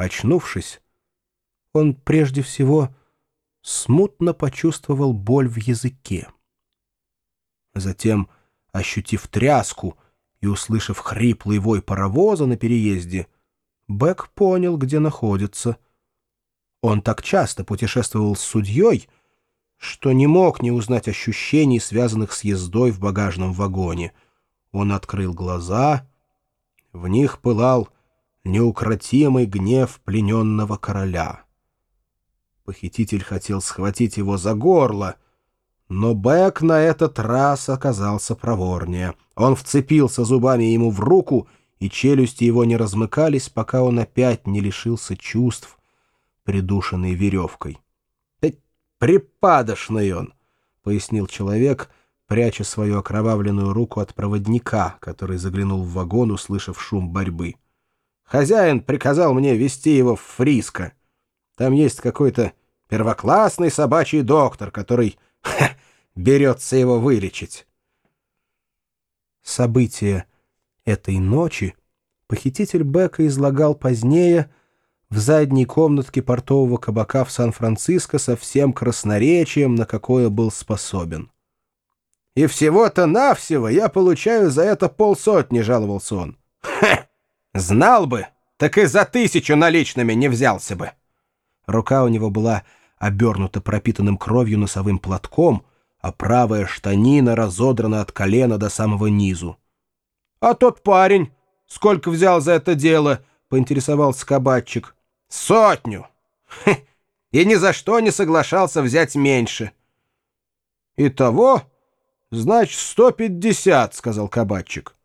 Очнувшись, он прежде всего смутно почувствовал боль в языке. Затем, ощутив тряску и услышав хриплый вой паровоза на переезде, Бэк понял, где находится. Он так часто путешествовал с судьей, что не мог не узнать ощущений, связанных с ездой в багажном вагоне. Он открыл глаза, в них пылал неукротимый гнев плененного короля. Похититель хотел схватить его за горло, но Бэк на этот раз оказался проворнее. Он вцепился зубами ему в руку, и челюсти его не размыкались, пока он опять не лишился чувств, придушенный веревкой. «Припадочный он!» — пояснил человек, пряча свою окровавленную руку от проводника, который заглянул в вагон, услышав шум борьбы. «Хозяин приказал мне вести его в Фриско. Там есть какой-то первоклассный собачий доктор, который ха, берется его вылечить». События этой ночи похититель Бека излагал позднее — в задней комнатке портового кабака в Сан-Франциско со всем красноречием, на какое был способен. «И всего-то навсего я получаю за это полсотни», — жаловался он. «Хе! Знал бы, так и за тысячу наличными не взялся бы». Рука у него была обернута пропитанным кровью носовым платком, а правая штанина разодрана от колена до самого низу. «А тот парень сколько взял за это дело?» — поинтересовался кабачик. Сотню! И ни за что не соглашался взять меньше. Итого, значит, сто пятьдесят, — сказал кабачик.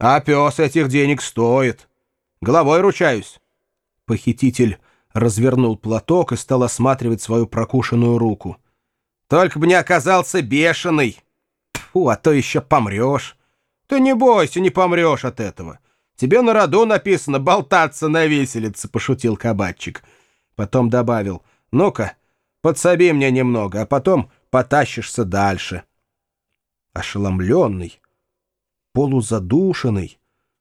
А пес этих денег стоит. Головой ручаюсь. Похититель развернул платок и стал осматривать свою прокушенную руку. Только бы не оказался бешеный. Фу, а то еще помрешь. Ты не бойся, не помрешь от этого. Тебе на роду написано болтаться на виселице», — пошутил кабачик. Потом добавил, «Ну-ка, подсоби мне немного, а потом потащишься дальше». Ошеломленный, полузадушенный,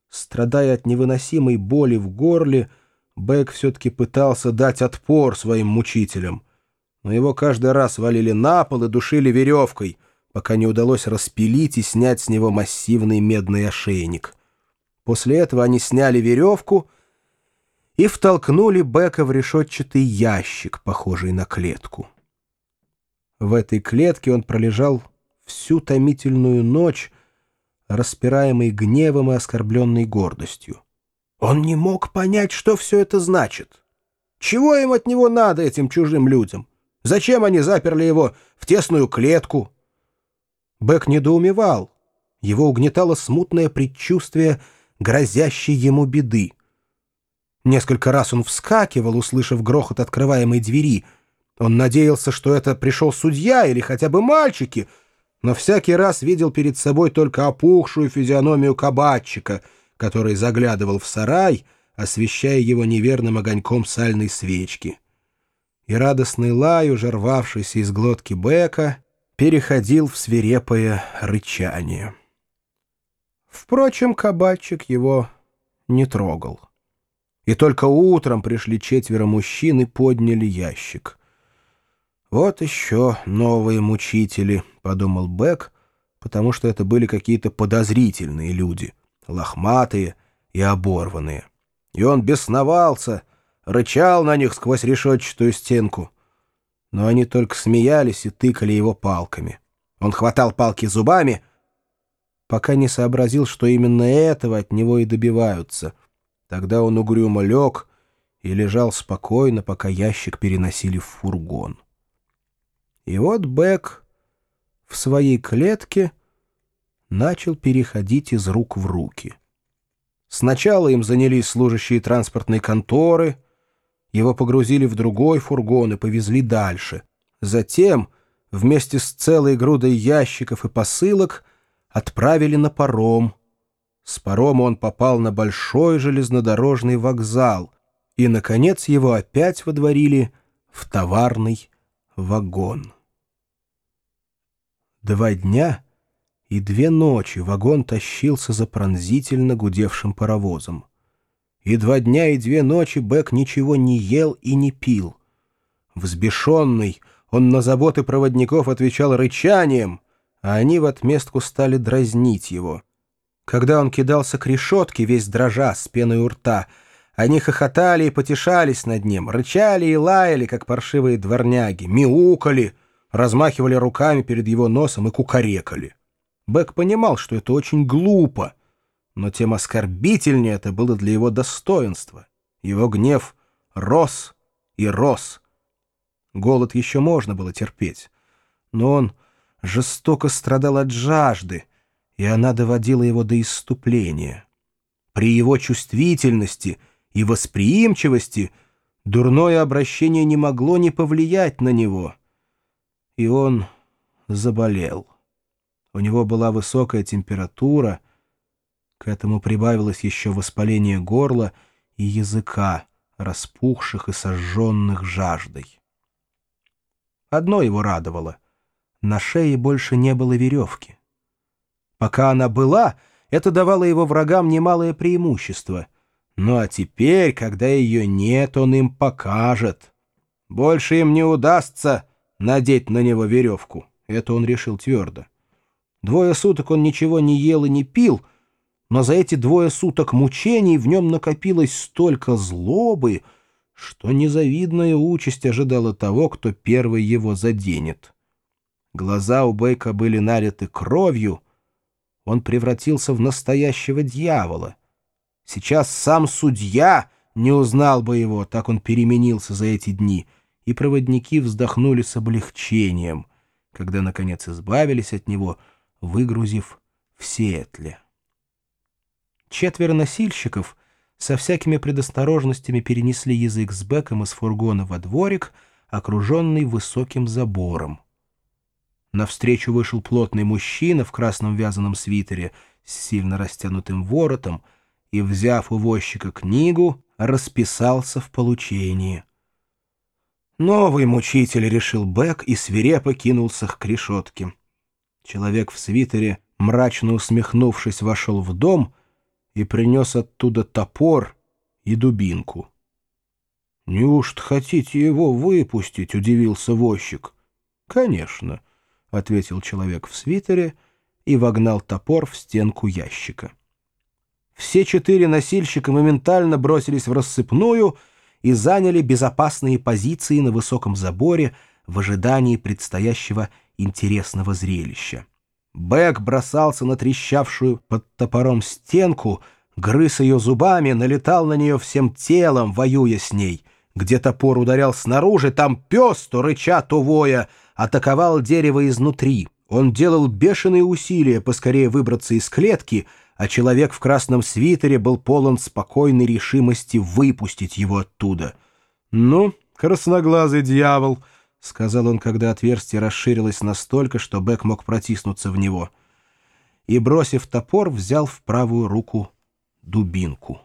страдая от невыносимой боли в горле, Бэк все-таки пытался дать отпор своим мучителям, но его каждый раз валили на пол и душили веревкой, пока не удалось распилить и снять с него массивный медный ошейник. После этого они сняли веревку и втолкнули Бека в решетчатый ящик, похожий на клетку. В этой клетке он пролежал всю томительную ночь, распираемый гневом и оскорбленной гордостью. Он не мог понять, что все это значит. Чего им от него надо, этим чужим людям? Зачем они заперли его в тесную клетку? Бек недоумевал. Его угнетало смутное предчувствие — грозящей ему беды. Несколько раз он вскакивал, услышав грохот открываемой двери. Он надеялся, что это пришел судья или хотя бы мальчики, но всякий раз видел перед собой только опухшую физиономию кабачика, который заглядывал в сарай, освещая его неверным огоньком сальной свечки. И радостный лай, уже рвавшийся из глотки Бека, переходил в свирепое рычание. Впрочем, кабачик его не трогал. И только утром пришли четверо мужчин и подняли ящик. «Вот еще новые мучители», — подумал Бек, потому что это были какие-то подозрительные люди, лохматые и оборванные. И он бесновался, рычал на них сквозь решетчатую стенку. Но они только смеялись и тыкали его палками. Он хватал палки зубами — пока не сообразил, что именно этого от него и добиваются. Тогда он угрюмо лег и лежал спокойно, пока ящик переносили в фургон. И вот Бэк в своей клетке начал переходить из рук в руки. Сначала им занялись служащие транспортной конторы, его погрузили в другой фургон и повезли дальше. Затем, вместе с целой грудой ящиков и посылок, отправили на паром. С парома он попал на большой железнодорожный вокзал, и, наконец, его опять водворили в товарный вагон. Два дня и две ночи вагон тащился за пронзительно гудевшим паровозом. и два дня и две ночи Бэк ничего не ел и не пил. Взбешенный, он на заботы проводников отвечал рычанием, а они в отместку стали дразнить его. Когда он кидался к решетке, весь дрожа, с пеной у рта, они хохотали и потешались над ним, рычали и лаяли, как паршивые дворняги, мяукали, размахивали руками перед его носом и кукарекали. Бэк понимал, что это очень глупо, но тем оскорбительнее это было для его достоинства. Его гнев рос и рос. Голод еще можно было терпеть, но он жестоко страдал от жажды, и она доводила его до исступления. При его чувствительности и восприимчивости дурное обращение не могло не повлиять на него, и он заболел. У него была высокая температура, к этому прибавилось еще воспаление горла и языка, распухших и сожженных жаждой. Одно его радовало — на шее больше не было веревки. Пока она была, это давало его врагам немалое преимущество. Ну а теперь, когда ее нет, он им покажет. Больше им не удастся надеть на него веревку. Это он решил твердо. Двое суток он ничего не ел и не пил, но за эти двое суток мучений в нем накопилось столько злобы, что незавидная участь ожидала того, кто первый его заденет. Глаза у Бейка были налиты кровью. Он превратился в настоящего дьявола. Сейчас сам судья не узнал бы его, так он переменился за эти дни, и проводники вздохнули с облегчением, когда, наконец, избавились от него, выгрузив в Сиэтле. Четверо носильщиков со всякими предосторожностями перенесли язык с Беком из фургона во дворик, окруженный высоким забором. Навстречу вышел плотный мужчина в красном вязаном свитере с сильно растянутым воротом и, взяв у возчика книгу, расписался в получении. Новый мучитель, решил Бэк и свирепо кинулся к решетке. Человек в свитере, мрачно усмехнувшись, вошел в дом и принес оттуда топор и дубинку. «Неужто хотите его выпустить?» — удивился возчик. «Конечно». — ответил человек в свитере и вогнал топор в стенку ящика. Все четыре носильщика моментально бросились в рассыпную и заняли безопасные позиции на высоком заборе в ожидании предстоящего интересного зрелища. Бэк бросался на трещавшую под топором стенку, грыз ее зубами, налетал на нее всем телом, воюя с ней. Где топор ударял снаружи, там пес, то рыча, то воя — атаковал дерево изнутри. Он делал бешеные усилия поскорее выбраться из клетки, а человек в красном свитере был полон спокойной решимости выпустить его оттуда. «Ну, красноглазый дьявол», — сказал он, когда отверстие расширилось настолько, что Бэк мог протиснуться в него. И, бросив топор, взял в правую руку дубинку.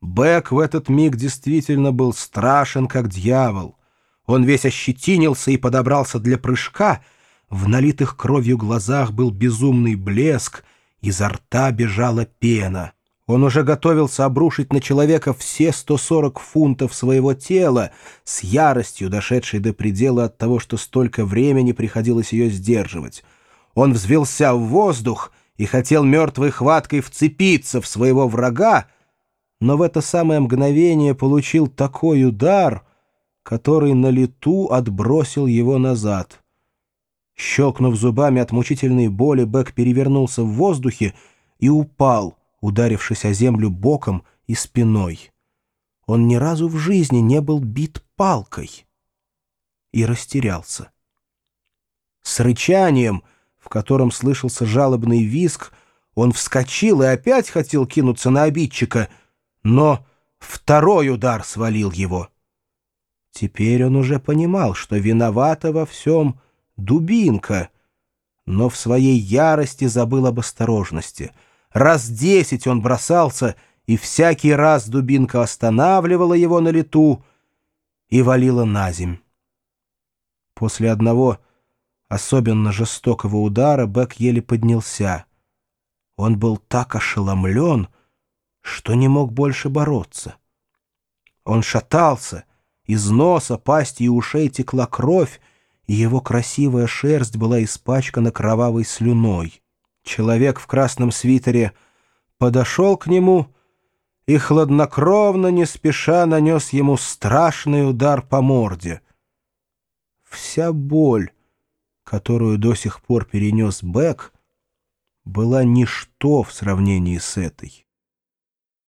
Бэк в этот миг действительно был страшен, как дьявол — он весь ощетинился и подобрался для прыжка. В налитых кровью глазах был безумный блеск, изо рта бежала пена. Он уже готовился обрушить на человека все 140 фунтов своего тела, с яростью, дошедшей до предела от того, что столько времени приходилось ее сдерживать. Он взвелся в воздух и хотел мертвой хваткой вцепиться в своего врага, но в это самое мгновение получил такой удар — который на лету отбросил его назад. Щелкнув зубами от мучительной боли, Бэк перевернулся в воздухе и упал, ударившись о землю боком и спиной. Он ни разу в жизни не был бит палкой и растерялся. С рычанием, в котором слышался жалобный визг, он вскочил и опять хотел кинуться на обидчика, но второй удар свалил его — Теперь он уже понимал, что виновата во всем дубинка, но в своей ярости забыл об осторожности. Раз десять он бросался, и всякий раз дубинка останавливала его на лету и валила на земь. После одного особенно жестокого удара Бэк еле поднялся. Он был так ошеломлен, что не мог больше бороться. Он шатался, из носа, пасти и ушей текла кровь, и его красивая шерсть была испачкана кровавой слюной. Человек в красном свитере подошел к нему и хладнокровно, не спеша, нанес ему страшный удар по морде. Вся боль, которую до сих пор перенес Бек, была ничто в сравнении с этой.